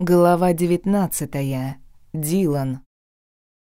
Глава девятнадцатая. Дилан.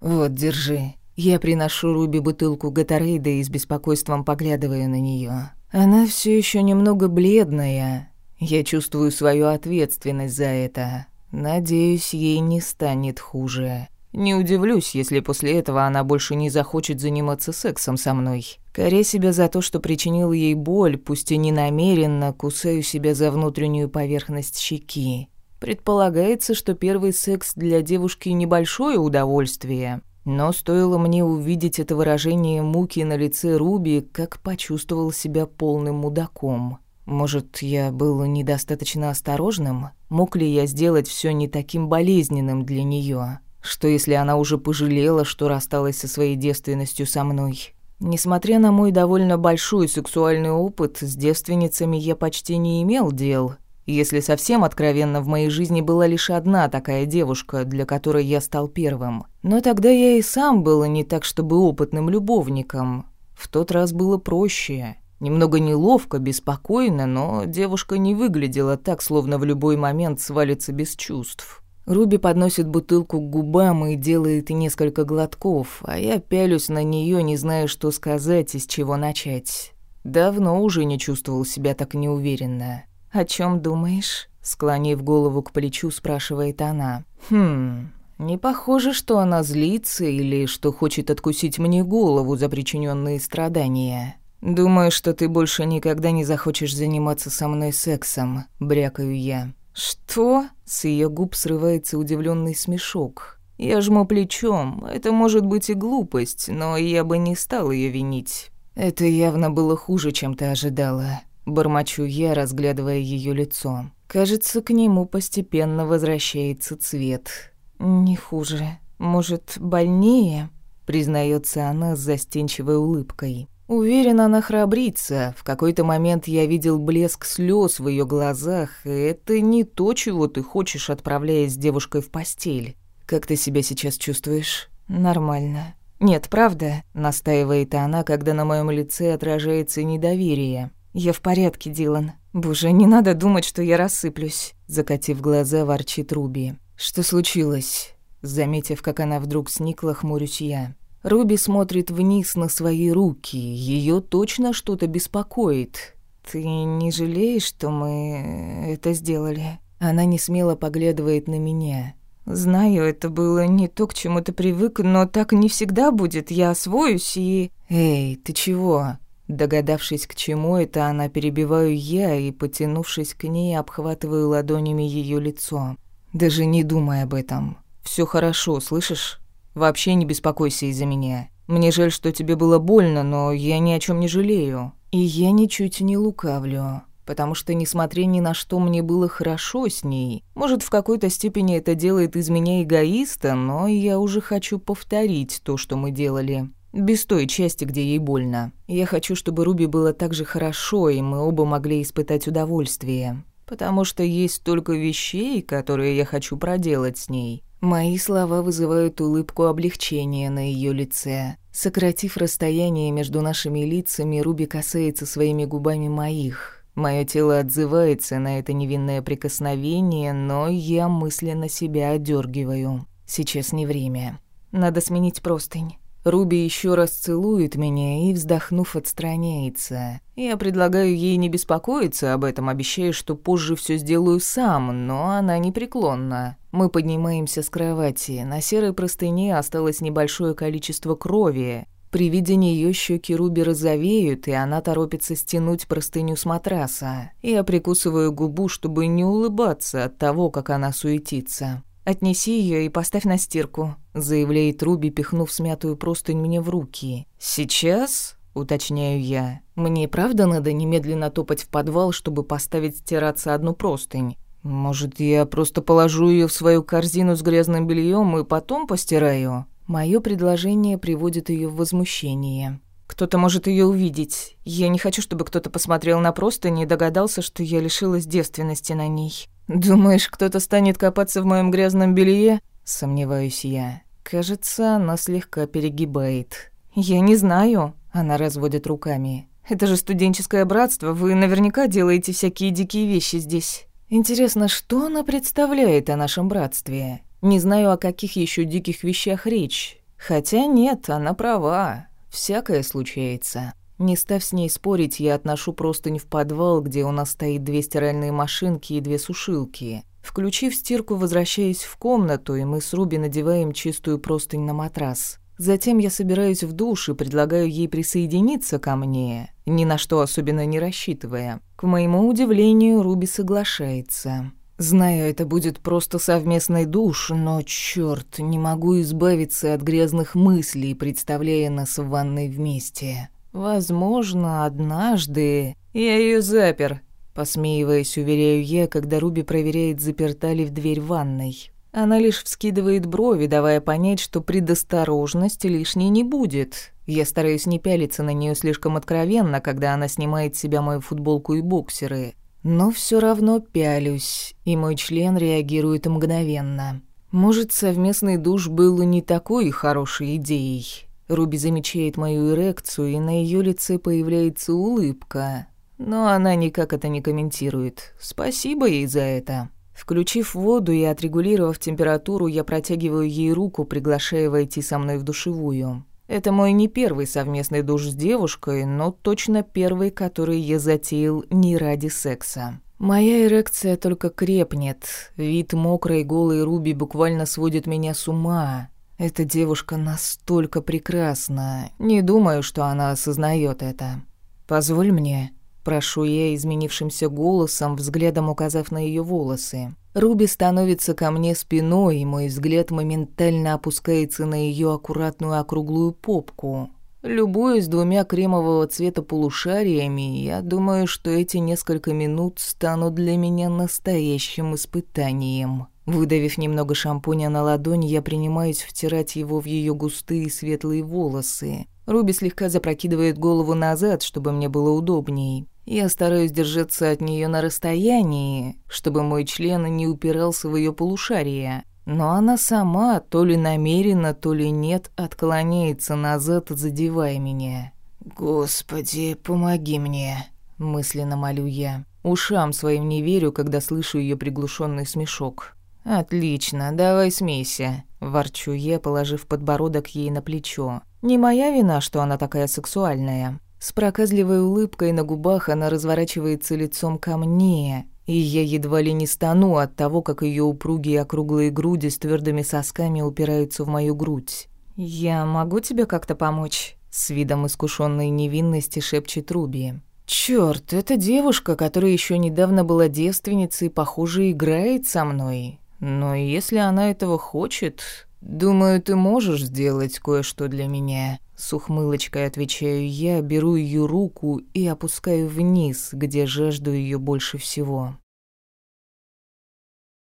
«Вот, держи». Я приношу Руби бутылку Гатарейда и с беспокойством поглядываю на нее. Она все еще немного бледная. Я чувствую свою ответственность за это. Надеюсь, ей не станет хуже. Не удивлюсь, если после этого она больше не захочет заниматься сексом со мной. Коря себя за то, что причинил ей боль, пусть и не намеренно, кусаю себя за внутреннюю поверхность щеки. Предполагается, что первый секс для девушки небольшое удовольствие, но стоило мне увидеть это выражение муки на лице Руби, как почувствовал себя полным мудаком. Может, я был недостаточно осторожным? Мог ли я сделать все не таким болезненным для нее? Что если она уже пожалела, что рассталась со своей девственностью со мной? Несмотря на мой довольно большой сексуальный опыт, с девственницами я почти не имел дел — если совсем откровенно, в моей жизни была лишь одна такая девушка, для которой я стал первым. Но тогда я и сам был не так, чтобы опытным любовником. В тот раз было проще. Немного неловко, беспокойно, но девушка не выглядела так, словно в любой момент свалится без чувств. Руби подносит бутылку к губам и делает несколько глотков, а я пялюсь на нее, не зная, что сказать и с чего начать. Давно уже не чувствовал себя так неуверенно. «О чем думаешь?» Склонив голову к плечу, спрашивает она. «Хм, не похоже, что она злится или что хочет откусить мне голову за причиненные страдания. Думаю, что ты больше никогда не захочешь заниматься со мной сексом», — брякаю я. «Что?» — с ее губ срывается удивленный смешок. Я жму плечом. Это может быть и глупость, но я бы не стал ее винить. Это явно было хуже, чем ты ожидала. Бормочу я, разглядывая ее лицо. Кажется, к нему постепенно возвращается цвет. «Не хуже. Может, больнее?» Признается она с застенчивой улыбкой. Уверена, она храбрится. В какой-то момент я видел блеск слез в ее глазах, и это не то, чего ты хочешь, отправляясь с девушкой в постель. Как ты себя сейчас чувствуешь? Нормально. Нет, правда, настаивает она, когда на моем лице отражается недоверие. «Я в порядке, Дилан. Боже, не надо думать, что я рассыплюсь», — закатив глаза, ворчит Руби. «Что случилось?» Заметив, как она вдруг сникла, хмурюсь я. Руби смотрит вниз на свои руки. Ее точно что-то беспокоит. «Ты не жалеешь, что мы это сделали?» Она не смело поглядывает на меня. «Знаю, это было не то, к чему ты привык, но так не всегда будет. Я освоюсь и...» «Эй, ты чего?» Догадавшись, к чему это, она перебиваю я и, потянувшись к ней, обхватываю ладонями ее лицо. Даже не думай об этом. Все хорошо, слышишь? Вообще не беспокойся из-за меня. Мне жаль, что тебе было больно, но я ни о чем не жалею. И я ничуть не лукавлю, потому что, несмотря ни на что, мне было хорошо с ней. Может, в какой-то степени это делает из меня эгоиста, но я уже хочу повторить то, что мы делали. Без той части, где ей больно. Я хочу, чтобы Руби было так же хорошо, и мы оба могли испытать удовольствие. Потому что есть столько вещей, которые я хочу проделать с ней. Мои слова вызывают улыбку облегчения на ее лице. Сократив расстояние между нашими лицами, Руби касается своими губами моих. Мое тело отзывается на это невинное прикосновение, но я мысленно себя одергиваю. Сейчас не время. Надо сменить простынь. Руби еще раз целует меня и, вздохнув, отстраняется. Я предлагаю ей не беспокоиться об этом, обещая, что позже все сделаю сам, но она непреклонна. Мы поднимаемся с кровати. На серой простыне осталось небольшое количество крови. При виде нее щеки Руби розовеют, и она торопится стянуть простыню с матраса. Я прикусываю губу, чтобы не улыбаться от того, как она суетится. «Отнеси ее и поставь на стирку», — заявляет Руби, пихнув смятую простынь мне в руки. «Сейчас?» — уточняю я. «Мне правда надо немедленно топать в подвал, чтобы поставить стираться одну простынь? Может, я просто положу ее в свою корзину с грязным бельем и потом постираю?» Мое предложение приводит ее в возмущение. Кто-то может ее увидеть. Я не хочу, чтобы кто-то посмотрел на простынь и догадался, что я лишилась девственности на ней. «Думаешь, кто-то станет копаться в моем грязном белье?» Сомневаюсь я. Кажется, она слегка перегибает. «Я не знаю», — она разводит руками. «Это же студенческое братство, вы наверняка делаете всякие дикие вещи здесь». Интересно, что она представляет о нашем братстве? Не знаю, о каких еще диких вещах речь. Хотя нет, она права. Всякое случается. Не став с ней спорить, я отношу простынь в подвал, где у нас стоит две стиральные машинки и две сушилки. Включив стирку, возвращаюсь в комнату, и мы с Руби надеваем чистую простынь на матрас. Затем я собираюсь в душ и предлагаю ей присоединиться ко мне, ни на что особенно не рассчитывая. К моему удивлению, Руби соглашается. Знаю, это будет просто совместный душ, но чёрт, не могу избавиться от грязных мыслей, представляя нас в ванной вместе. Возможно, однажды я её запер, посмеиваясь, уверяю я, когда Руби проверяет, заперта ли в дверь ванной. Она лишь вскидывает брови, давая понять, что предосторожности лишней не будет. Я стараюсь не пялиться на нее слишком откровенно, когда она снимает с себя мою футболку и боксеры. Но все равно пялюсь, и мой член реагирует мгновенно. Может, совместный душ был не такой хорошей идеей. Руби замечает мою эрекцию, и на ее лице появляется улыбка. Но она никак это не комментирует. Спасибо ей за это. Включив воду и отрегулировав температуру, я протягиваю ей руку, приглашая войти со мной в душевую. Это мой не первый совместный душ с девушкой, но точно первый, который я затеял не ради секса. Моя эрекция только крепнет. Вид мокрой голой Руби буквально сводит меня с ума. Эта девушка настолько прекрасна. Не думаю, что она осознает это. Позволь мне. Прошу я изменившимся голосом, взглядом указав на ее волосы. Руби становится ко мне спиной, и мой взгляд моментально опускается на ее аккуратную округлую попку. Любуясь двумя кремового цвета полушариями, я думаю, что эти несколько минут станут для меня настоящим испытанием. Выдавив немного шампуня на ладонь, я принимаюсь втирать его в ее густые светлые волосы. Руби слегка запрокидывает голову назад, чтобы мне было удобней. Я стараюсь держаться от нее на расстоянии, чтобы мой член не упирался в ее полушарие. Но она сама, то ли намеренно, то ли нет, отклоняется назад, задевая меня. «Господи, помоги мне», — мысленно молю я. Ушам своим не верю, когда слышу ее приглушенный смешок. «Отлично, давай смейся», — ворчу я, положив подбородок ей на плечо. «Не моя вина, что она такая сексуальная. С проказливой улыбкой на губах она разворачивается лицом ко мне, и я едва ли не стану от того, как ее упругие округлые груди с твердыми сосками упираются в мою грудь. «Я могу тебе как-то помочь?» С видом искушенной невинности шепчет Руби. Черт, эта девушка, которая еще недавно была девственницей, похоже, играет со мной. Но если она этого хочет, думаю, ты можешь сделать кое-что для меня. С ухмылочкой отвечаю я, беру ее руку и опускаю вниз, где жажду ее больше всего.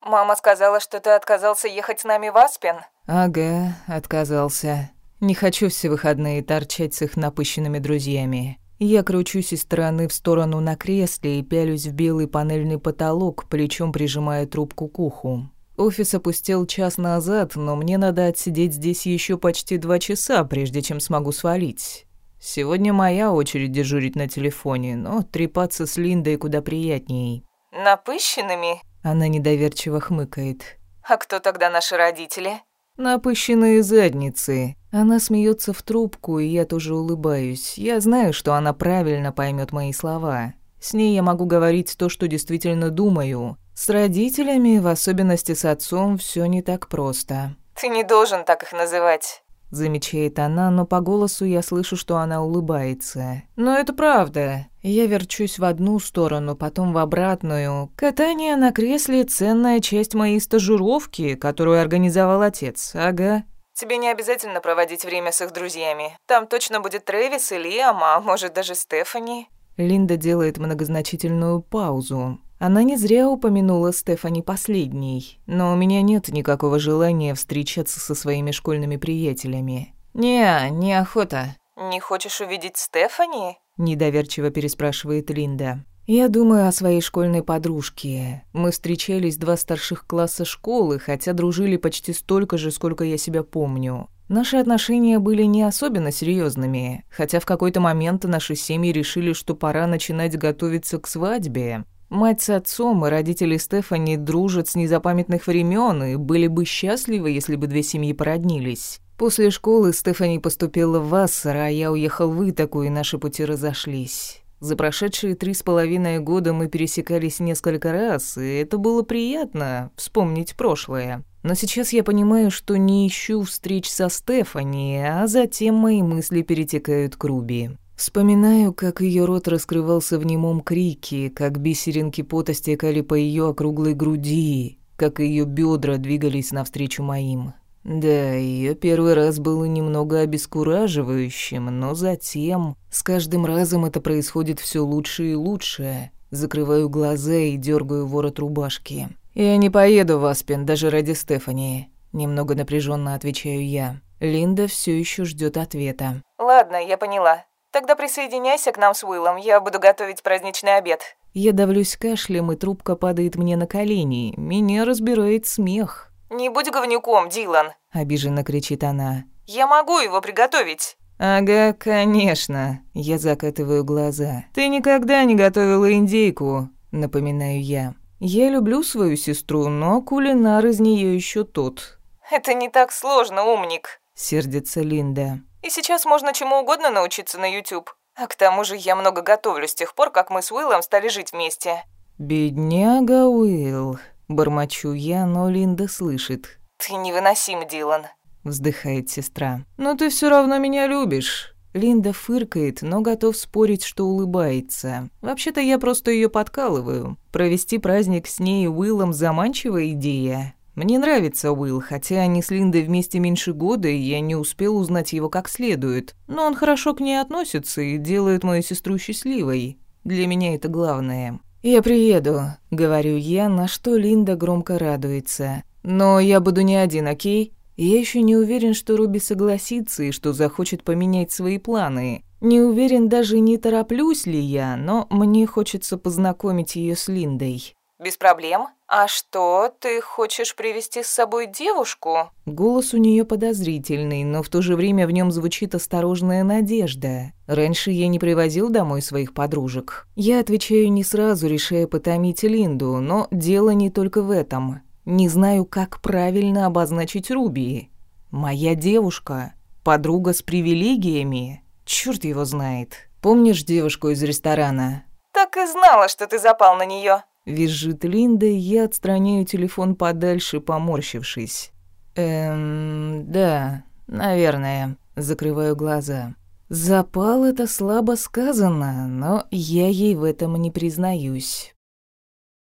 «Мама сказала, что ты отказался ехать с нами в Аспен?» «Ага, отказался. Не хочу все выходные торчать с их напыщенными друзьями. Я кручусь из стороны в сторону на кресле и пялюсь в белый панельный потолок, плечом прижимая трубку к уху. Офис опустел час назад, но мне надо отсидеть здесь еще почти два часа, прежде чем смогу свалить. Сегодня моя очередь дежурить на телефоне, но трепаться с Линдой куда приятней. Напыщенными? Она недоверчиво хмыкает. А кто тогда наши родители? Напыщенные задницы. Она смеется в трубку, и я тоже улыбаюсь. Я знаю, что она правильно поймет мои слова. С ней я могу говорить то, что действительно думаю. С родителями, в особенности с отцом, все не так просто. Ты не должен так их называть. Замечает она, но по голосу я слышу, что она улыбается. Но это правда. Я верчусь в одну сторону, потом в обратную. Катание на кресле — ценная часть моей стажировки, которую организовал отец. Ага. Тебе не обязательно проводить время с их друзьями. Там точно будет Трэвис и Лиам, а может даже Стефани. Линда делает многозначительную паузу. Она не зря упомянула Стефани последней, но у меня нет никакого желания встречаться со своими школьными приятелями. «Не, неохота». «Не хочешь увидеть Стефани?» – недоверчиво переспрашивает Линда. «Я думаю о своей школьной подружке. Мы встречались два старших класса школы, хотя дружили почти столько же, сколько я себя помню. Наши отношения были не особенно серьезными, хотя в какой-то момент наши семьи решили, что пора начинать готовиться к свадьбе. Мать с отцом и родители Стефани дружат с незапамятных времен и были бы счастливы, если бы две семьи породнились. После школы Стефани поступила в Вассер, а я уехал в Итаку, и наши пути разошлись. За прошедшие три с половиной года мы пересекались несколько раз, и это было приятно вспомнить прошлое. Но сейчас я понимаю, что не ищу встреч со Стефани, а затем мои мысли перетекают к Руби. Вспоминаю, как ее рот раскрывался в немом крике, как бисеринки пота стекали по ее округлой груди, как ее бедра двигались навстречу моим. Да, ее первый раз было немного обескураживающим, но затем с каждым разом это происходит все лучше и лучше. Закрываю глаза и дергаю ворот рубашки. Я не поеду в Аспен даже ради Стефани. Немного напряженно отвечаю я. Линда все еще ждет ответа. Ладно, я поняла. Тогда присоединяйся к нам с Уиллом, я буду готовить праздничный обед. Я давлюсь кашлем, и трубка падает мне на колени. Меня разбирает смех. «Не будь говнюком, Дилан!» — обиженно кричит она. «Я могу его приготовить!» «Ага, конечно!» — я закатываю глаза. «Ты никогда не готовила индейку!» — напоминаю я. «Я люблю свою сестру, но кулинар из нее еще тот». «Это не так сложно, умник!» — сердится Линда. И сейчас можно чему угодно научиться на YouTube. А к тому же я много готовлю с тех пор, как мы с Уиллом стали жить вместе». «Бедняга Уилл», — бормочу я, но Линда слышит. «Ты невыносим, Дилан», — вздыхает сестра. «Но ты все равно меня любишь». Линда фыркает, но готов спорить, что улыбается. Вообще-то я просто ее подкалываю. Провести праздник с ней и Уиллом заманчивая идея. Мне нравится Уилл, хотя они с Линдой вместе меньше года, и я не успел узнать его как следует. Но он хорошо к ней относится и делает мою сестру счастливой. Для меня это главное. «Я приеду», — говорю я, на что Линда громко радуется. «Но я буду не один, окей?» Я еще не уверен, что Руби согласится и что захочет поменять свои планы. Не уверен даже, не тороплюсь ли я, но мне хочется познакомить ее с Линдой. «Без проблем. А что, ты хочешь привести с собой девушку?» Голос у нее подозрительный, но в то же время в нем звучит осторожная надежда. Раньше я не привозил домой своих подружек. Я отвечаю не сразу, решая потомить Линду, но дело не только в этом. Не знаю, как правильно обозначить Руби. Моя девушка, подруга с привилегиями. Черт его знает. Помнишь девушку из ресторана? Так и знала, что ты запал на нее. Визжит Линда, и я отстраняю телефон подальше, поморщившись. Эм, да, наверное. Закрываю глаза. Запал это слабо сказано, но я ей в этом не признаюсь.